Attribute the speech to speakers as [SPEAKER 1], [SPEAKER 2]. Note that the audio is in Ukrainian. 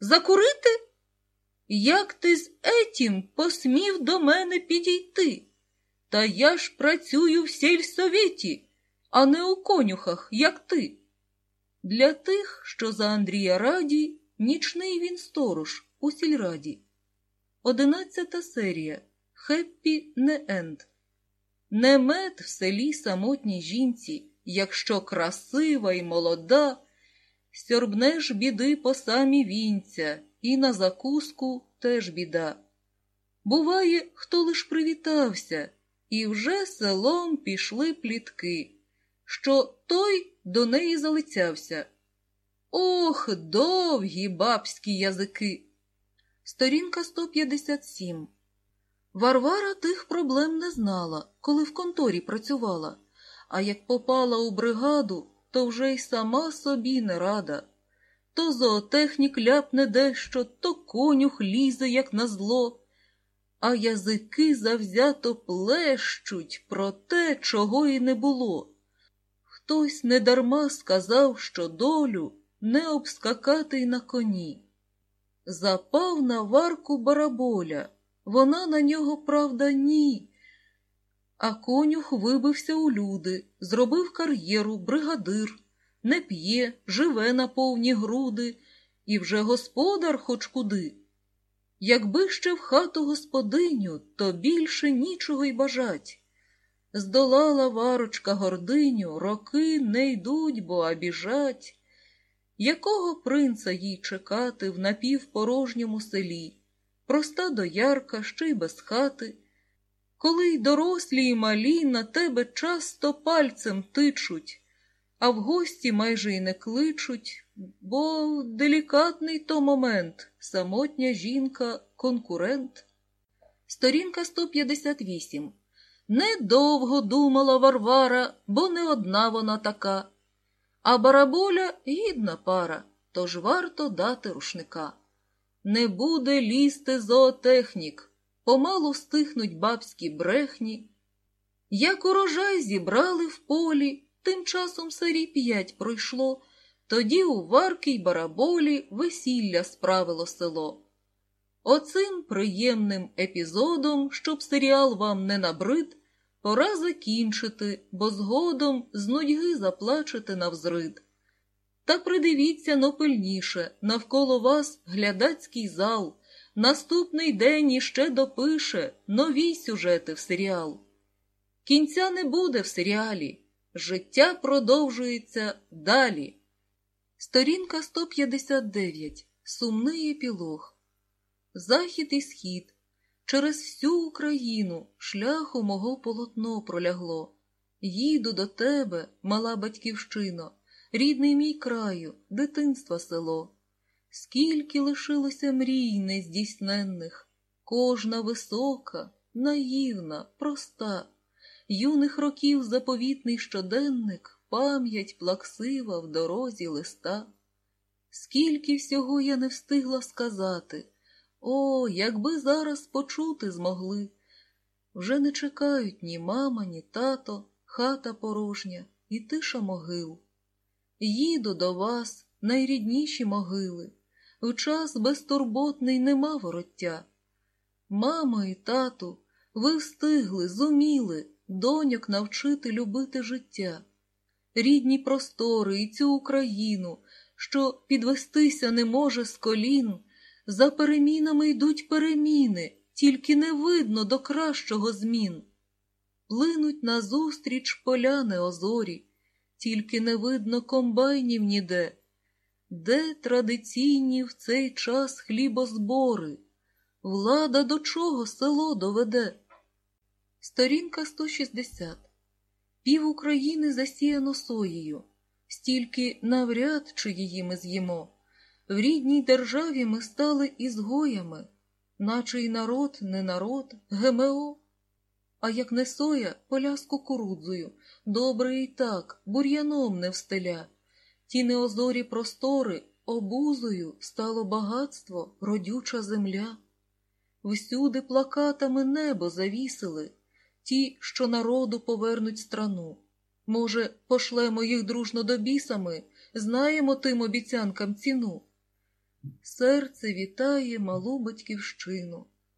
[SPEAKER 1] Закурити? Як ти з етім посмів до мене підійти? Та я ж працюю в сільсовєті, а не у конюхах, як ти. Для тих, що за Андрія раді, нічний він сторож у сільраді. Одинадцята серія. Хеппі не енд. Не мед в селі самотній жінці, якщо красива й молода, сьорбнеш біди по самі вінця, і на закуску теж біда. Буває, хто лиш привітався, і вже селом пішли плітки, що той до неї залицявся. Ох, довгі бабські язики! Сторінка 157 Варвара тих проблем не знала, коли в конторі працювала, а як попала у бригаду, то вже й сама собі не рада. То зоотехнік ляпне дещо, то конюх лізе, як на зло, а язики завзято плещуть про те, чого й не було. Хтось недарма сказав, що долю не обскакати й на коні. Запав на варку бараболя. Вона на нього, правда, ні. А конюх вибився у люди, зробив кар'єру, бригадир, не п'є, живе на повні груди, і вже господар хоч куди. Якби ще в хату господиню, то більше нічого й бажать. Здолала варочка гординю, роки не йдуть, бо а біжать. Якого принца їй чекати в напівпорожньому селі? проста доярка, ще й без хати. Коли й дорослі й малі на тебе часто пальцем тичуть, а в гості майже й не кличуть, бо делікатний то момент, самотня жінка, конкурент. Сторінка 158. Недовго думала Варвара, бо не одна вона така. А бараболя гідна пара, тож варто дати рушника. Не буде лізти зоотехнік, помалу стихнуть бабські брехні. Як урожай зібрали в полі, тим часом сарі п'ять пройшло, тоді у варки й бараболі весілля справило село. Оцим приємним епізодом, щоб серіал вам не набрид, пора закінчити, бо згодом з нудьги заплачете навзрид. Та придивіться но пильніше, навколо вас глядацький зал. Наступний день іще допише нові сюжети в серіал. Кінця не буде в серіалі. Життя продовжується далі. Сторінка 159. Сумний епілог. Захід і схід. Через всю Україну шляху мого полотно пролягло. Їду до тебе, мала батьківщино рідний мій краю, дитинства село. Скільки лишилося мрій нездійсненних, кожна висока, наївна, проста, юних років заповітний щоденник, пам'ять плаксива в дорозі листа. Скільки всього я не встигла сказати, о, якби зараз почути змогли. Вже не чекають ні мама, ні тато, хата порожня і тиша могил. Їду до вас, найрідніші могили, в час безтурботний нема вороття. Мамо і тату, ви встигли, зуміли доньок навчити любити життя, рідні простори і цю Україну, що підвестися не може з колін, за перемінами йдуть переміни, тільки не видно до кращого змін. Плинуть назустріч поляни озорі тільки не видно комбайнів ніде. Де традиційні в цей час хлібозбори? Влада до чого село доведе? Сторінка 160. Пів України засіяно соєю, стільки навряд чи її ми з'їмо. В рідній державі ми стали ізгоями, наче й народ, не народ, ГМО. А як не соя, поля кукурудзою, добре і так, бур'яном не встеля. Ті неозорі простори обузою стало багатство, родюча земля. Всюди плакатами небо завісили, ті, що народу повернуть страну. Може, пошлемо їх дружно до бісами, знаємо тим обіцянкам ціну. Серце вітає малу батьківщину.